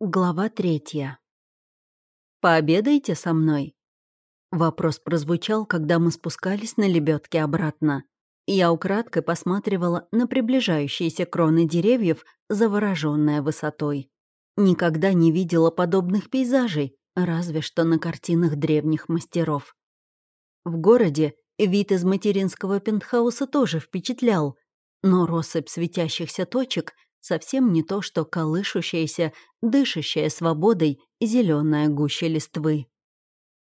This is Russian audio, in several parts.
Глава третья. «Пообедайте со мной?» Вопрос прозвучал, когда мы спускались на лебедке обратно. Я украдкой посматривала на приближающиеся кроны деревьев, завороженная высотой. Никогда не видела подобных пейзажей, разве что на картинах древних мастеров. В городе вид из материнского пентхауса тоже впечатлял, но россыпь светящихся точек — совсем не то, что колышущаяся, дышащая свободой зеленая гуща листвы.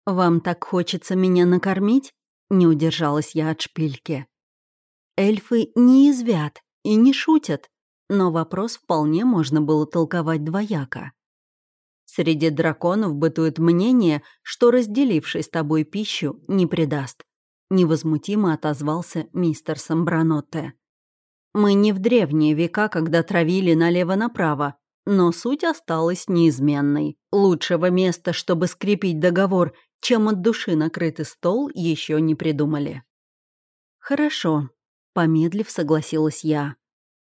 «Вам так хочется меня накормить?» — не удержалась я от шпильки. Эльфы не извят и не шутят, но вопрос вполне можно было толковать двояко. Среди драконов бытует мнение, что разделивший с тобой пищу не предаст. Невозмутимо отозвался мистер Самбранотте. Мы не в древние века, когда травили налево-направо, но суть осталась неизменной. Лучшего места, чтобы скрепить договор, чем от души накрытый стол, еще не придумали. «Хорошо», — помедлив согласилась я.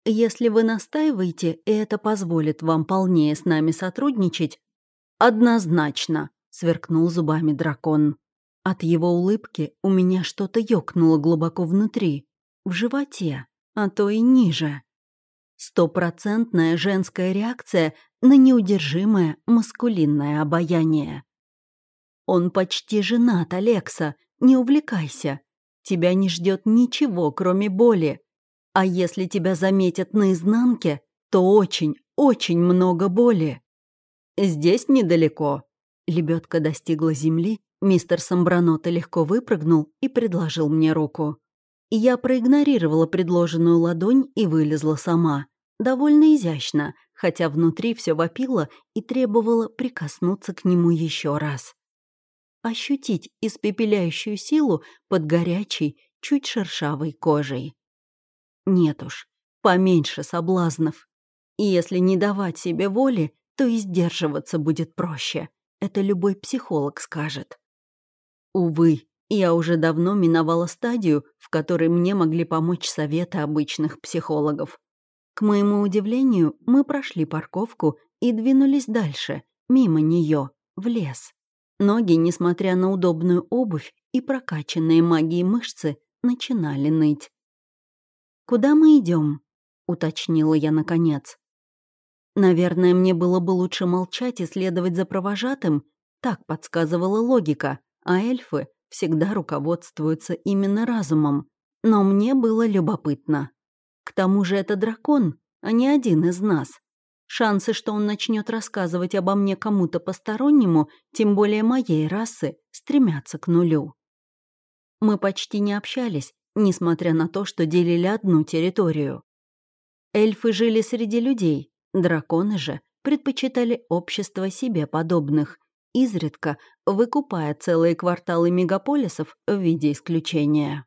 «Если вы настаиваете, и это позволит вам полнее с нами сотрудничать...» «Однозначно», — сверкнул зубами дракон. От его улыбки у меня что-то ёкнуло глубоко внутри, в животе а то и ниже. Стопроцентная женская реакция на неудержимое маскулинное обаяние. Он почти женат, Алекса, не увлекайся. Тебя не ждет ничего, кроме боли. А если тебя заметят наизнанке, то очень, очень много боли. Здесь недалеко. Лебедка достигла земли, мистер Самбранота легко выпрыгнул и предложил мне руку. Я проигнорировала предложенную ладонь и вылезла сама. Довольно изящно, хотя внутри все вопило и требовало прикоснуться к нему еще раз. Ощутить испепеляющую силу под горячей, чуть шершавой кожей. Нет уж, поменьше соблазнов. И если не давать себе воли, то и сдерживаться будет проще. Это любой психолог скажет. Увы, я уже давно миновала стадию, в которой мне могли помочь советы обычных психологов. К моему удивлению, мы прошли парковку и двинулись дальше, мимо нее, в лес. Ноги, несмотря на удобную обувь и прокачанные магией мышцы, начинали ныть. «Куда мы идем? уточнила я наконец. Наверное, мне было бы лучше молчать и следовать за провожатым, так подсказывала логика, а эльфы всегда руководствуются именно разумом. Но мне было любопытно. К тому же это дракон, а не один из нас. Шансы, что он начнет рассказывать обо мне кому-то постороннему, тем более моей расы, стремятся к нулю. Мы почти не общались, несмотря на то, что делили одну территорию. Эльфы жили среди людей, драконы же предпочитали общество себе подобных изредка выкупая целые кварталы мегаполисов в виде исключения.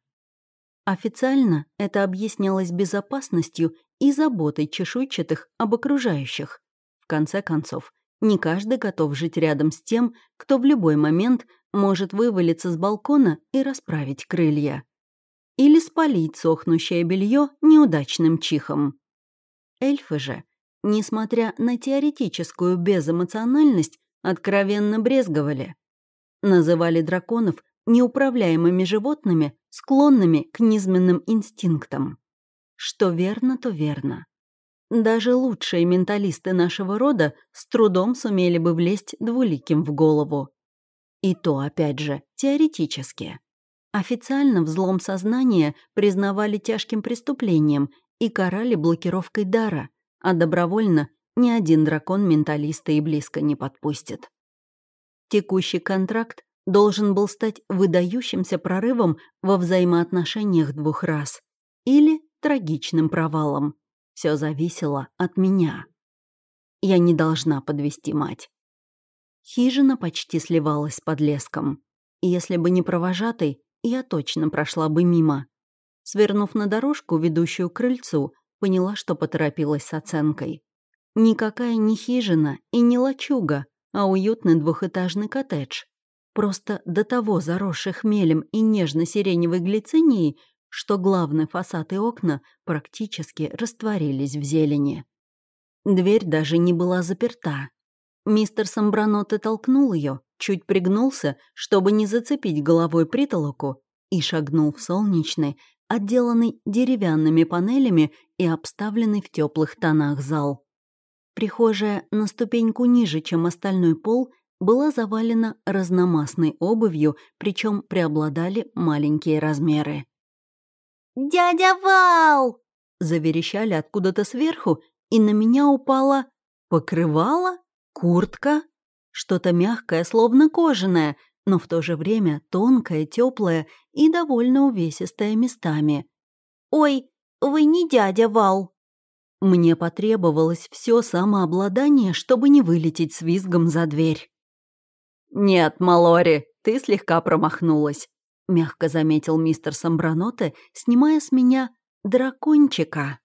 Официально это объяснялось безопасностью и заботой чешуйчатых об окружающих. В конце концов, не каждый готов жить рядом с тем, кто в любой момент может вывалиться с балкона и расправить крылья. Или спалить сохнущее белье неудачным чихом. Эльфы же, несмотря на теоретическую безэмоциональность, откровенно брезговали. Называли драконов неуправляемыми животными, склонными к низменным инстинктам. Что верно, то верно. Даже лучшие менталисты нашего рода с трудом сумели бы влезть двуликим в голову. И то, опять же, теоретически. Официально взлом сознания признавали тяжким преступлением и карали блокировкой дара, а добровольно ни один дракон менталиста и близко не подпустит. Текущий контракт должен был стать выдающимся прорывом во взаимоотношениях двух рас или трагичным провалом. Все зависело от меня. Я не должна подвести мать. Хижина почти сливалась с подлеском. Если бы не провожатый, я точно прошла бы мимо. Свернув на дорожку, ведущую к крыльцу, поняла, что поторопилась с оценкой. Никакая не хижина и не лачуга, а уютный двухэтажный коттедж. Просто до того заросший хмелем и нежно-сиреневой глицинией, что главный фасад и окна практически растворились в зелени. Дверь даже не была заперта. Мистер Самбраноте толкнул ее, чуть пригнулся, чтобы не зацепить головой притолоку, и шагнул в солнечный, отделанный деревянными панелями и обставленный в теплых тонах зал. Прихожая на ступеньку ниже, чем остальной пол, была завалена разномастной обувью, причем преобладали маленькие размеры. «Дядя Вал!» — заверещали откуда-то сверху, и на меня упала покрывало, куртка, что-то мягкое, словно кожаное, но в то же время тонкое, теплое и довольно увесистое местами. «Ой, вы не дядя Вал!» Мне потребовалось все самообладание, чтобы не вылететь с визгом за дверь. «Нет, Малори, ты слегка промахнулась», — мягко заметил мистер Самбраноте, снимая с меня дракончика.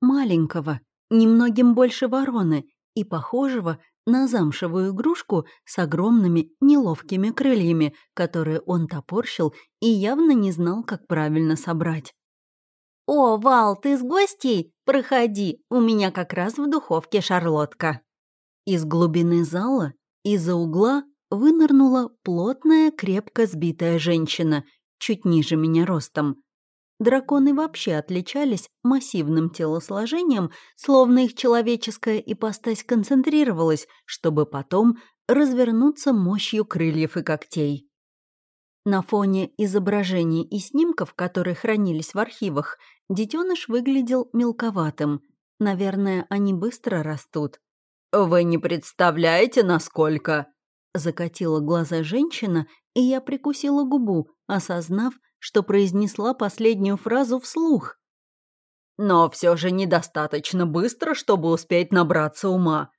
Маленького, немногим больше вороны и похожего на замшевую игрушку с огромными неловкими крыльями, которые он топорщил и явно не знал, как правильно собрать. «О, Вал, ты с гостей? Проходи, у меня как раз в духовке шарлотка». Из глубины зала, из-за угла, вынырнула плотная, крепко сбитая женщина, чуть ниже меня ростом. Драконы вообще отличались массивным телосложением, словно их человеческая ипостась концентрировалась, чтобы потом развернуться мощью крыльев и когтей. На фоне изображений и снимков, которые хранились в архивах, детеныш выглядел мелковатым. Наверное, они быстро растут. «Вы не представляете, насколько...» Закатила глаза женщина, и я прикусила губу, осознав, что произнесла последнюю фразу вслух. «Но все же недостаточно быстро, чтобы успеть набраться ума.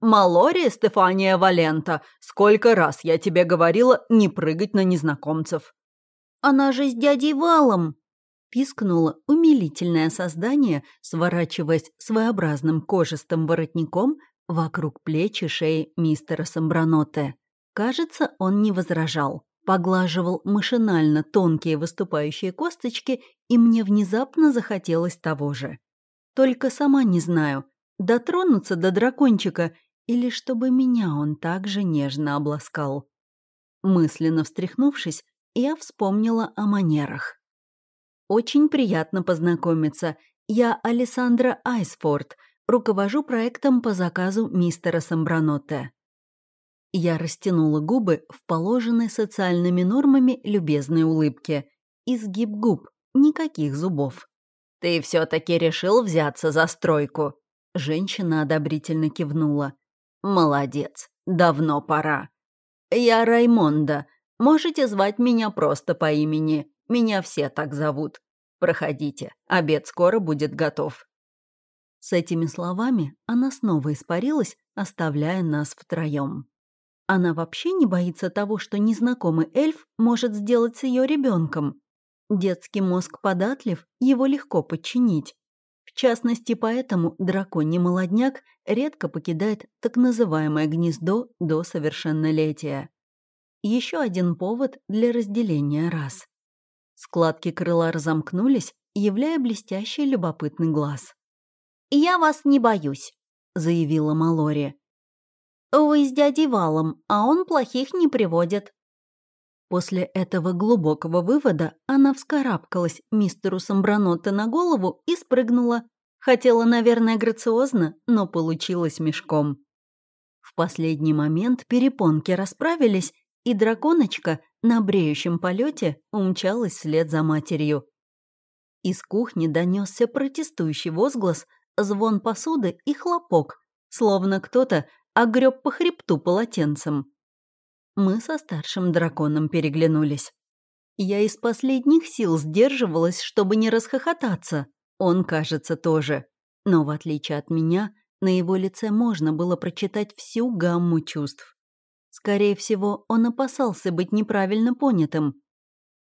Малори Стефания Валента, сколько раз я тебе говорила не прыгать на незнакомцев». «Она же с дядей Валом!» пискнуло умилительное создание, сворачиваясь своеобразным кожистым воротником вокруг плеч и шеи мистера Самбраноте. Кажется, он не возражал поглаживал машинально тонкие выступающие косточки, и мне внезапно захотелось того же. Только сама не знаю, дотронуться до дракончика или чтобы меня он также нежно обласкал. Мысленно встряхнувшись, я вспомнила о манерах. «Очень приятно познакомиться. Я Александра Айсфорд, руковожу проектом по заказу мистера Самбранотте. Я растянула губы в положенной социальными нормами любезной улыбке. Изгиб губ, никаких зубов. «Ты все-таки решил взяться за стройку?» Женщина одобрительно кивнула. «Молодец, давно пора. Я Раймонда. Можете звать меня просто по имени. Меня все так зовут. Проходите, обед скоро будет готов». С этими словами она снова испарилась, оставляя нас втроем. Она вообще не боится того, что незнакомый эльф может сделать с ее ребенком. Детский мозг податлив, его легко подчинить. В частности, поэтому драконий молодняк редко покидает так называемое гнездо до совершеннолетия. Еще один повод для разделения рас. Складки крыла разомкнулись, являя блестящий любопытный глаз. «Я вас не боюсь», — заявила Малори. Вы с дядей Валом, а он плохих не приводит». После этого глубокого вывода она вскарабкалась мистеру Самбраноте на голову и спрыгнула. Хотела, наверное, грациозно, но получилось мешком. В последний момент перепонки расправились, и драконочка на бреющем полете умчалась вслед за матерью. Из кухни донесся протестующий возглас, звон посуды и хлопок, словно кто-то огреб по хребту полотенцем. Мы со старшим драконом переглянулись. Я из последних сил сдерживалась, чтобы не расхохотаться. Он, кажется, тоже. Но в отличие от меня, на его лице можно было прочитать всю гамму чувств. Скорее всего, он опасался быть неправильно понятым.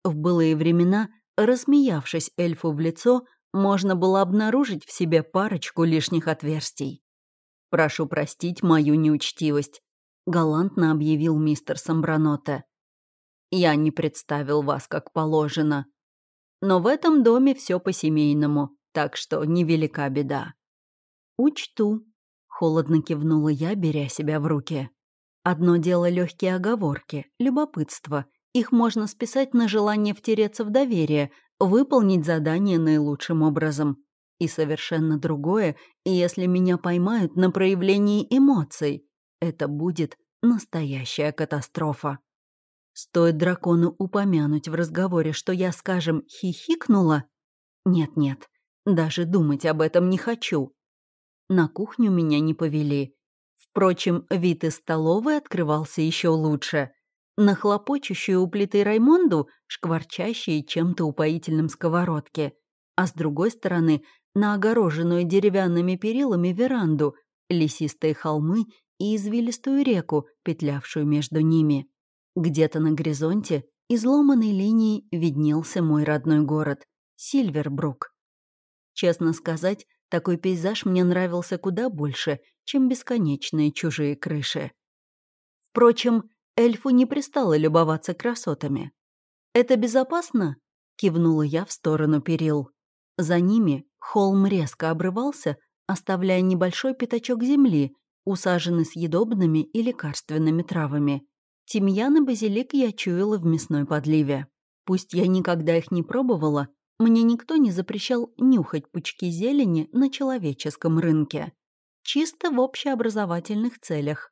В былые времена, рассмеявшись эльфу в лицо, можно было обнаружить в себе парочку лишних отверстий. «Прошу простить мою неучтивость», — галантно объявил мистер Самбраноте. «Я не представил вас как положено. Но в этом доме все по-семейному, так что невелика беда». «Учту», — Холодно кивнула я, беря себя в руки. Одно дело легкие оговорки, любопытство. Их можно списать на желание втереться в доверие, выполнить задание наилучшим образом. И совершенно другое, если меня поймают на проявлении эмоций. Это будет настоящая катастрофа. Стоит дракону упомянуть в разговоре, что я, скажем, хихикнула? Нет-нет, даже думать об этом не хочу. На кухню меня не повели. Впрочем, вид из столовой открывался еще лучше. На хлопочущую у плиты Раймонду, шкварчащие чем-то упоительным сковородке, а с другой стороны на огороженную деревянными перилами веранду, лесистые холмы и извилистую реку, петлявшую между ними. Где-то на горизонте изломанной линией виднелся мой родной город — Сильвербрук. Честно сказать, такой пейзаж мне нравился куда больше, чем бесконечные чужие крыши. Впрочем, эльфу не пристало любоваться красотами. «Это безопасно?» — кивнула я в сторону перил. За ними холм резко обрывался, оставляя небольшой пятачок земли, усаженный съедобными и лекарственными травами. Тимьян и базилик я чуяла в мясной подливе. Пусть я никогда их не пробовала, мне никто не запрещал нюхать пучки зелени на человеческом рынке. Чисто в общеобразовательных целях.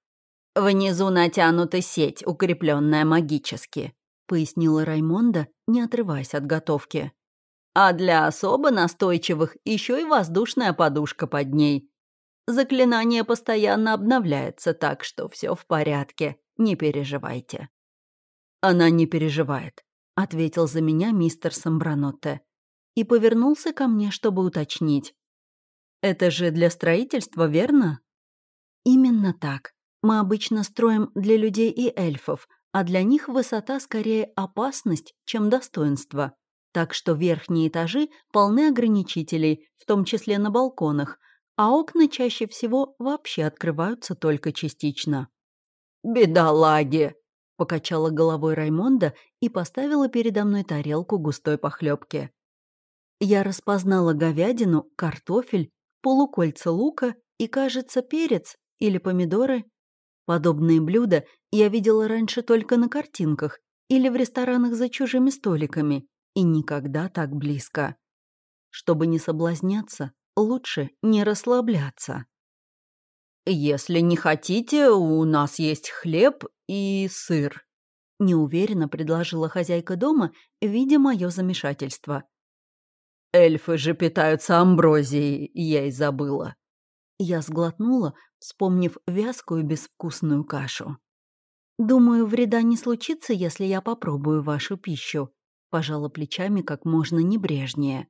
«Внизу натянута сеть, укрепленная магически», — пояснила Раймонда, не отрываясь от готовки. «А для особо настойчивых еще и воздушная подушка под ней. Заклинание постоянно обновляется, так что все в порядке, не переживайте». «Она не переживает», — ответил за меня мистер Самбранотте и повернулся ко мне, чтобы уточнить. «Это же для строительства, верно?» «Именно так. Мы обычно строим для людей и эльфов, а для них высота скорее опасность, чем достоинство. Так что верхние этажи полны ограничителей, в том числе на балконах, а окна чаще всего вообще открываются только частично. «Бедолаги!» — покачала головой Раймонда и поставила передо мной тарелку густой похлебки. Я распознала говядину, картофель, полукольца лука и, кажется, перец или помидоры. Подобные блюда я видела раньше только на картинках или в ресторанах за чужими столиками, и никогда так близко. Чтобы не соблазняться, лучше не расслабляться. «Если не хотите, у нас есть хлеб и сыр», — неуверенно предложила хозяйка дома, видя мое замешательство. Эльфы же питаются амброзией, я и забыла. Я сглотнула, вспомнив вязкую безвкусную кашу. «Думаю, вреда не случится, если я попробую вашу пищу», пожала плечами как можно небрежнее.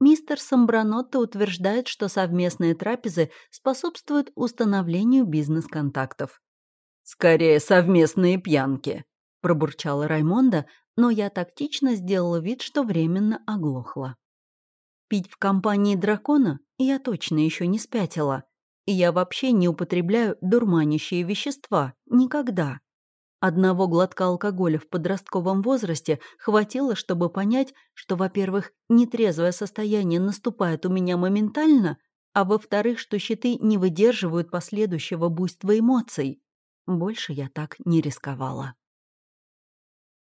Мистер Самбранотто утверждает, что совместные трапезы способствуют установлению бизнес-контактов. «Скорее, совместные пьянки», — пробурчала Раймонда, но я тактично сделала вид, что временно оглохла. Пить в компании дракона я точно еще не спятила. И я вообще не употребляю дурманящие вещества. Никогда. Одного глотка алкоголя в подростковом возрасте хватило, чтобы понять, что, во-первых, нетрезвое состояние наступает у меня моментально, а во-вторых, что щиты не выдерживают последующего буйства эмоций. Больше я так не рисковала.